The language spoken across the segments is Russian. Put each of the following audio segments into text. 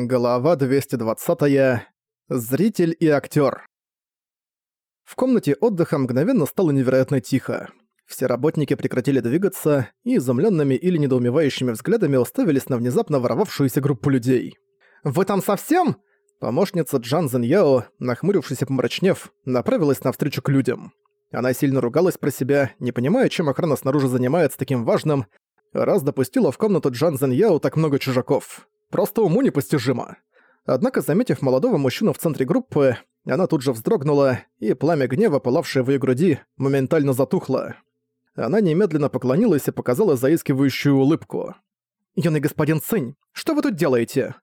Глава 220. Зритель и актер. В комнате отдыха мгновенно стало невероятно тихо. Все работники прекратили двигаться и изумленными или недоумевающими взглядами уставились на внезапно ворвавшуюся группу людей. «Вы там совсем?» Помощница Джан Зеньяо, нахмурившись и помрачнев, направилась навстречу к людям. Она сильно ругалась про себя, не понимая, чем охрана снаружи занимается таким важным, раз допустила в комнату Джан Зеньяо так много чужаков. Просто уму непостижимо. Однако, заметив молодого мужчину в центре группы, она тут же вздрогнула, и пламя гнева, пылавшее в её груди, моментально затухло. Она немедленно поклонилась и показала заискивающую улыбку. «Юный господин Цинь, что вы тут делаете?»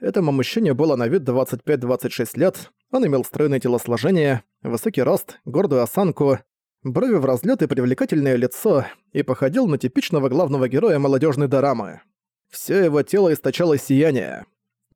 Этому мужчине было на вид 25-26 лет, он имел стройное телосложение, высокий рост, гордую осанку, брови в разлёт и привлекательное лицо, и походил на типичного главного героя молодежной дорамы. Всё его тело источало сияние.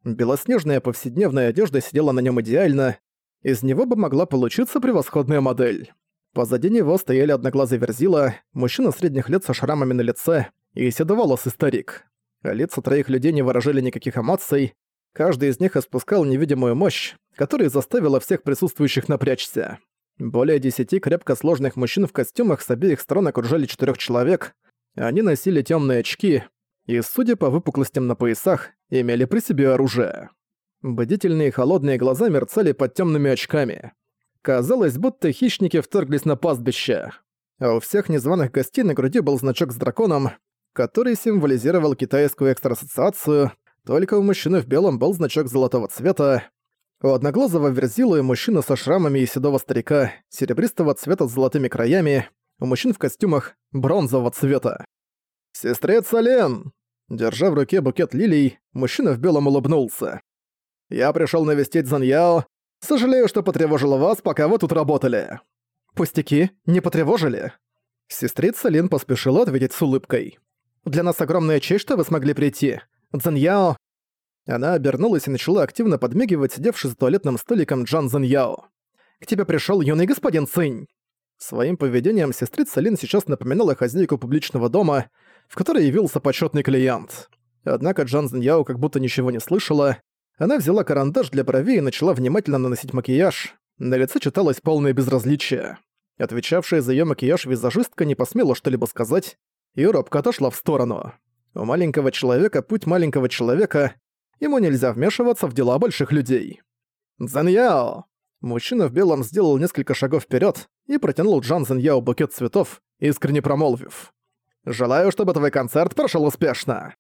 Белоснежная повседневная одежда сидела на нем идеально, из него бы могла получиться превосходная модель. Позади него стояли одноглазый верзила, мужчина средних лет со шрамами на лице и седоволосый старик. Лица троих людей не выражали никаких эмоций, каждый из них испускал невидимую мощь, которая заставила всех присутствующих напрячься. Более десяти крепко сложных мужчин в костюмах с обеих сторон окружали четырех человек. Они носили темные очки, и, судя по выпуклостям на поясах, имели при себе оружие. Бдительные холодные глаза мерцали под темными очками. Казалось, будто хищники вторглись на пастбище. А у всех незваных гостей на груди был значок с драконом, который символизировал китайскую экстрасоциацию, только у мужчины в белом был значок золотого цвета, у одноглазого верзила и мужчины со шрамами и седого старика, серебристого цвета с золотыми краями, у мужчин в костюмах бронзового цвета. «Сестрица Лен!» Держа в руке букет лилий, мужчина в белом улыбнулся. «Я пришёл навестить Заньяо. Сожалею, что потревожила вас, пока вы тут работали». «Пустяки, не потревожили?» Сестрица Лин поспешила ответить с улыбкой. «Для нас огромная честь, что вы смогли прийти. Заньяо...» Она обернулась и начала активно подмигивать сидевший за туалетным столиком Джан Заньяо. «К тебе пришёл юный господин Цинь». Своим поведением сестрица Лин сейчас напоминала хозяйку публичного дома, в которой явился почетный клиент. Однако Джан Зиньяо как будто ничего не слышала. Она взяла карандаш для бровей и начала внимательно наносить макияж. На лице читалось полное безразличие. Отвечавшая за её макияж визажистка не посмела что-либо сказать, и робко отошла в сторону. У маленького человека путь маленького человека, ему нельзя вмешиваться в дела больших людей. «Заньяо!» Мужчина в белом сделал несколько шагов вперед и протянул Джан Заньяо букет цветов, искренне промолвив. Желаю, чтобы твой концерт прошел успешно».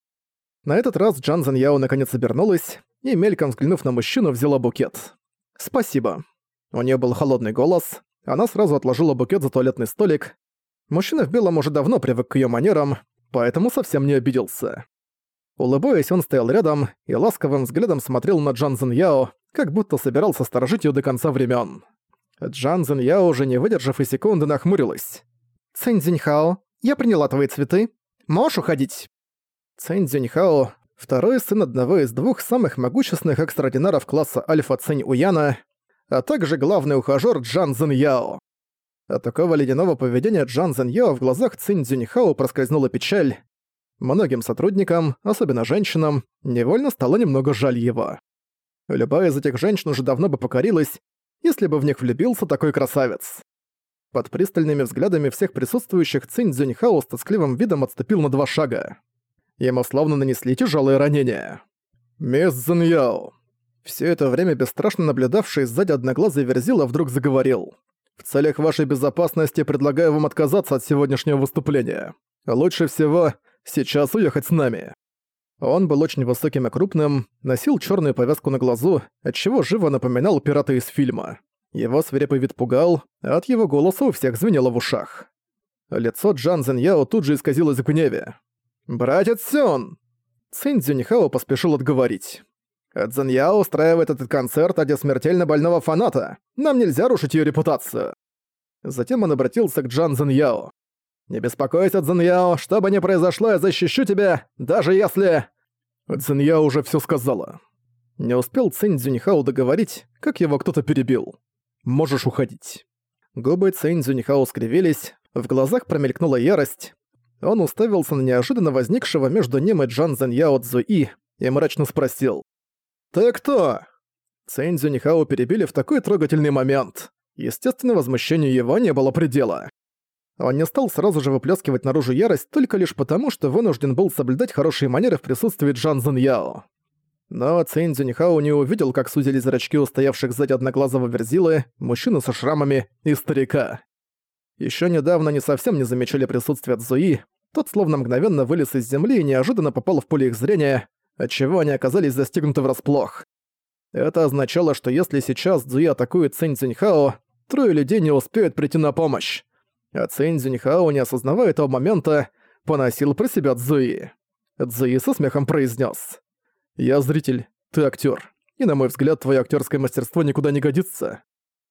На этот раз Джан Зен Яо наконец обернулась и, мельком взглянув на мужчину, взяла букет. «Спасибо». У нее был холодный голос, она сразу отложила букет за туалетный столик. Мужчина в белом уже давно привык к ее манерам, поэтому совсем не обиделся. Улыбаясь, он стоял рядом и ласковым взглядом смотрел на Джан Яо, как будто собирался сторожить ее до конца времен. Джан Яо, уже не выдержав и секунды, нахмурилась. «Цэнь Зиньхао, я приняла твои цветы. Можешь уходить?» Цэнь Цзюньхао, второй сын одного из двух самых могущественных экстраординаров класса Альфа Цэнь Уяна, а также главный ухажёр Джан Зин Яо. От такого ледяного поведения Джан Зин Яо в глазах Цинь Цзюньхао проскользнула печаль. Многим сотрудникам, особенно женщинам, невольно стало немного жаль его. Любая из этих женщин уже давно бы покорилась, если бы в них влюбился такой красавец. Под пристальными взглядами всех присутствующих Цинь Цзюньхао с тоскливым видом отступил на два шага. Ему словно нанесли тяжелые ранения. «Мисс Цзиньяо!» Все это время бесстрашно наблюдавший сзади одноглазый Верзила вдруг заговорил. «В целях вашей безопасности предлагаю вам отказаться от сегодняшнего выступления. Лучше всего сейчас уехать с нами». Он был очень высоким и крупным, носил черную повязку на глазу, отчего живо напоминал пирата из фильма. Его свирепый вид пугал, а от его голоса у всех звенело в ушах. Лицо Джан Зеньяо тут же исказилось в гневе. «Братец Сюн!» Цинь Цзюньхао поспешил отговорить. «Цзэньяо устраивает этот концерт ради смертельно больного фаната. Нам нельзя рушить ее репутацию». Затем он обратился к Джан Зэньяо. «Не беспокойся, Цзэньяо, что бы ни произошло, я защищу тебя, даже если...» Цзэньяо уже все сказала. Не успел Цинь Цзюньхао договорить, как его кто-то перебил. Можешь уходить». Губы Цэнь Цзюньхао скривились, в глазах промелькнула ярость. Он уставился на неожиданно возникшего между ним и Джан Заньяо Цзуи и мрачно спросил. «Ты кто?» Цэнь Цзюньхао перебили в такой трогательный момент. Естественно, возмущению его не было предела. Он не стал сразу же выплескивать наружу ярость только лишь потому, что вынужден был соблюдать хорошие манеры в присутствии Джан Зен Яо. Но Цинь Цзюньхао не увидел, как сузили зрачки устоявших сзади одноглазого верзилы, мужчины со шрамами и старика. Еще недавно они совсем не замечали присутствия Цзуи, тот словно мгновенно вылез из земли и неожиданно попал в поле их зрения, отчего они оказались застигнуты врасплох. Это означало, что если сейчас Цзуи атакует Цинь Цзюньхао, трое людей не успеют прийти на помощь. А Цинь Цзюньхао, не осознавая этого момента, поносил про себя Цзуи. Цзуи со смехом произнес: «Я зритель, ты актер, и, на мой взгляд, твое актерское мастерство никуда не годится.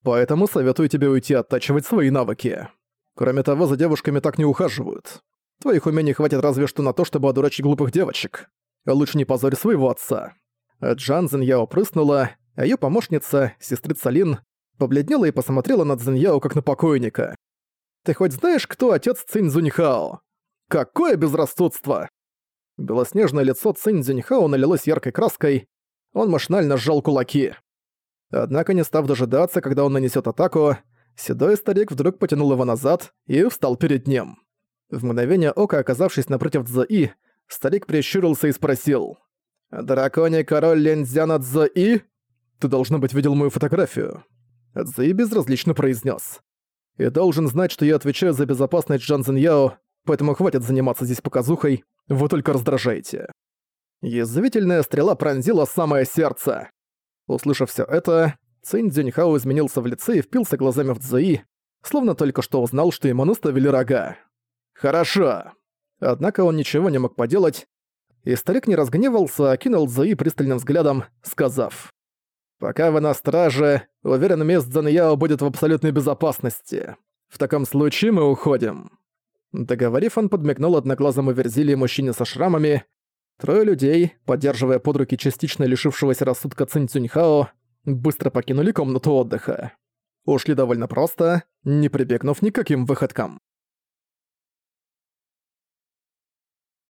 Поэтому советую тебе уйти оттачивать свои навыки. Кроме того, за девушками так не ухаживают. Твоих умений хватит разве что на то, чтобы одурачить глупых девочек. Лучше не позорь своего отца». Джан Зиньяо прыснула, а её помощница, сестрица Лин, побледнела и посмотрела на Цзиньяо как на покойника. «Ты хоть знаешь, кто отец Цинь Зуньхао? Какое безрассудство!» Белоснежное лицо Цинь Зуньхао налилось яркой краской, он машинально сжал кулаки. Однако, не став дожидаться, когда он нанесет атаку, седой старик вдруг потянул его назад и встал перед ним. В мгновение ока, оказавшись напротив Цзаи, старик прищурился и спросил. «Драконий король Лензяна Цзаи? Ты, должно быть, видел мою фотографию». Цзаи безразлично произнес. «И должен знать, что я отвечаю за безопасность Джан Яо, поэтому хватит заниматься здесь показухой, вы только раздражаете». Язвительная стрела пронзила самое сердце. Услышав все это, Цинь Цзюньхао изменился в лице и впился глазами в Цзуи, словно только что узнал, что ему наставили рога. «Хорошо». Однако он ничего не мог поделать, и старик не разгневался, а кинул Цзуи пристальным взглядом, сказав. «Пока вы на страже, уверен, мест Заньяо будет в абсолютной безопасности. В таком случае мы уходим». Договорив, он подмигнул одноглазому Верзилии мужчине со шрамами. Трое людей, поддерживая под руки частично лишившегося рассудка Цинь Цюньхао, быстро покинули комнату отдыха. Ушли довольно просто, не прибегнув никаким выходкам.